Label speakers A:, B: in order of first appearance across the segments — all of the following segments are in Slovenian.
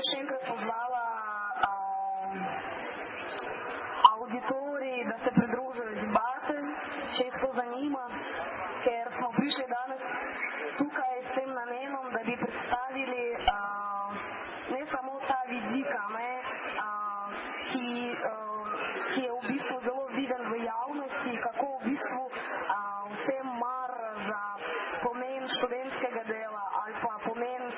A: bi še enkrat pozvala um, auditorij, da se pridružijo debate, če jih to zanima, ker smo prišli danes tukaj s tem namenom, da bi predstavili uh, ne samo ta vidika, ne, uh, ki, uh, ki je v bistvu zelo viden v javnosti, kako v bistvu uh, vsem mar za pomen študentskega dela ali pa pomen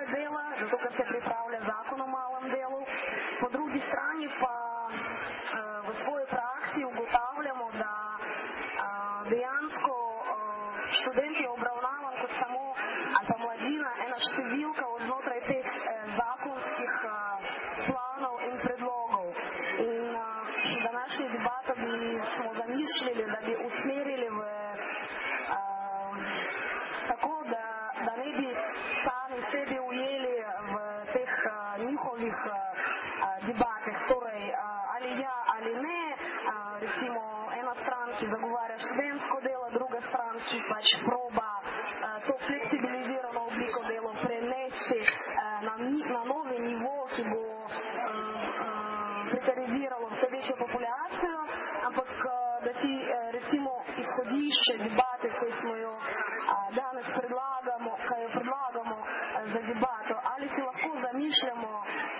A: malega dela, zato ker se pripravlja zakon o malem delu. Po drugi strani pa uh, v svoji praksi ugotavljamo, da uh, dejansko uh, študenti obravnavam kot samo ali pa mladina ena številka odnotraj teh eh, zakonskih planov in predlogov. In današnji debato bi smo zamišljali, da bi usmerili v tako, da, da ne bi sami sebi ujeli v teh uh, njihovih uh, debatah, torej uh, ali ja ali ne, uh, recimo ena stran, ki zagovarja študentsko delo, druga stran, ki pač proba uh, to fleksibilizirano obliko delo prenesti uh, na, na novi nivo, ki bo um, um, prekariziralo vse večjo populacijo, ampak uh, da si uh, recimo izhodišče debate, ki smo jo danes predlagamo, kaj jo predlagamo za debato, ali si lahko zamišljamo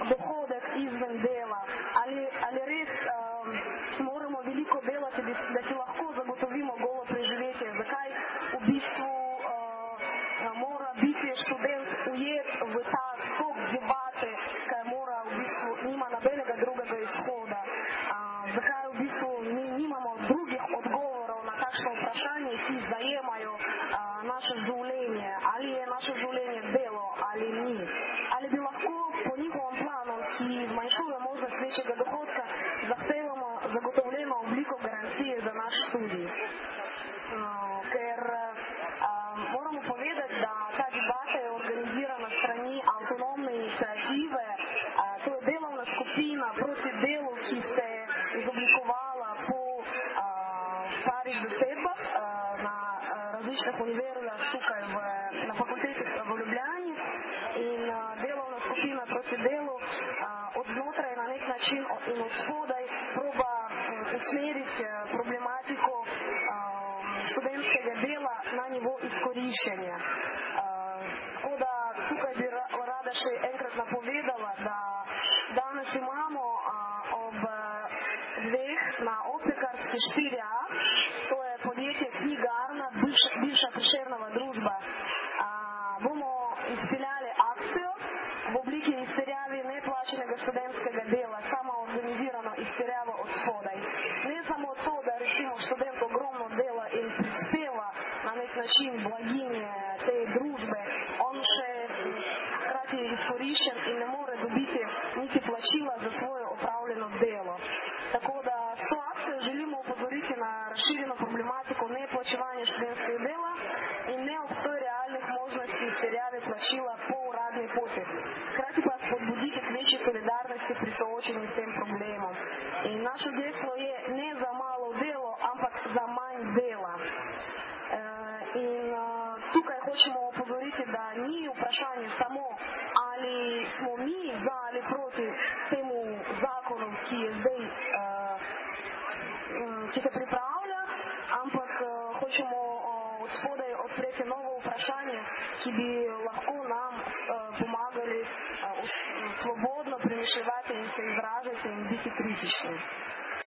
A: dohodek izven dela, ali, ali res um, moramo veliko delati, da, si lahko zagotovimo golo preživetje, zakaj v bistvu uh, mora biti študent ujet v ta tok debate, kaj mora v bistvu nima nobenega drugega izhoda, uh, zakaj v bistvu mi nimamo drugih odgovorov takšno vprašanje, ki zajemajo naše življenje, ali je naše življenje delo ali ni. Ali bi lahko po njihovem planu, ki zmanjšuje možnost večjega dohodka, zahtevamo zagotovljeno obliko garancije za naš študij. Uh, ker uh, moramo povedati, da ta debata je organizirana strani avtonomne inicijative, uh, to je delovna skupina proti delu, ki se je izoblikovala uh, starih zasedbah uh, na različnih univerzah tukaj v, na fakulteti v Ljubljani in uh, delovna skupina proti delu uh, od znotraj na nek način in od spodaj proba um, usmeriti problematiko um, študentskega dela na nivo izkoriščenja. Uh, tako da tukaj bi rada še enkrat napovedala, da danes imamo uh, ob dveh na Opekarski 4A, to je podjetje Knjigarna, bivša, bivša Prišernova družba, a, bomo izpeljali akcijo v obliki izterjavi neplačenega študentskega dela, samo organizirano izterjavo od spodaj. Ne samo to, da recimo študent ogromno dela in prispeva na nek način blaginje te družbe, on še hkrati je izkoriščen in ne more dobiti niti plačila za svoje opravljeno delo. Tako da to akcijo želimo upozoriti na razširjeno problematiko neplačevanja študentskega dela in ne obstoj realnih možnosti izterjave plačila po uradni poti. Hkrati pa spodbuditi k večji solidarnosti pri soočenju s tem problemom. In naše geslo je ne za malo delo, ampak za manj dela. E, in uh, tukaj hočemo opozoriti, da ni vprašanje samo, ali smo mi za ali proti temu zakonu, ki je zdaj, uh, ki se pripravlja, ampak uh, hočemo uh, od spodaj odpreti novo vprašanje, ki bi lahko nam uh, pomagali uh, svobodno premišljati in se izražati in biti kritični.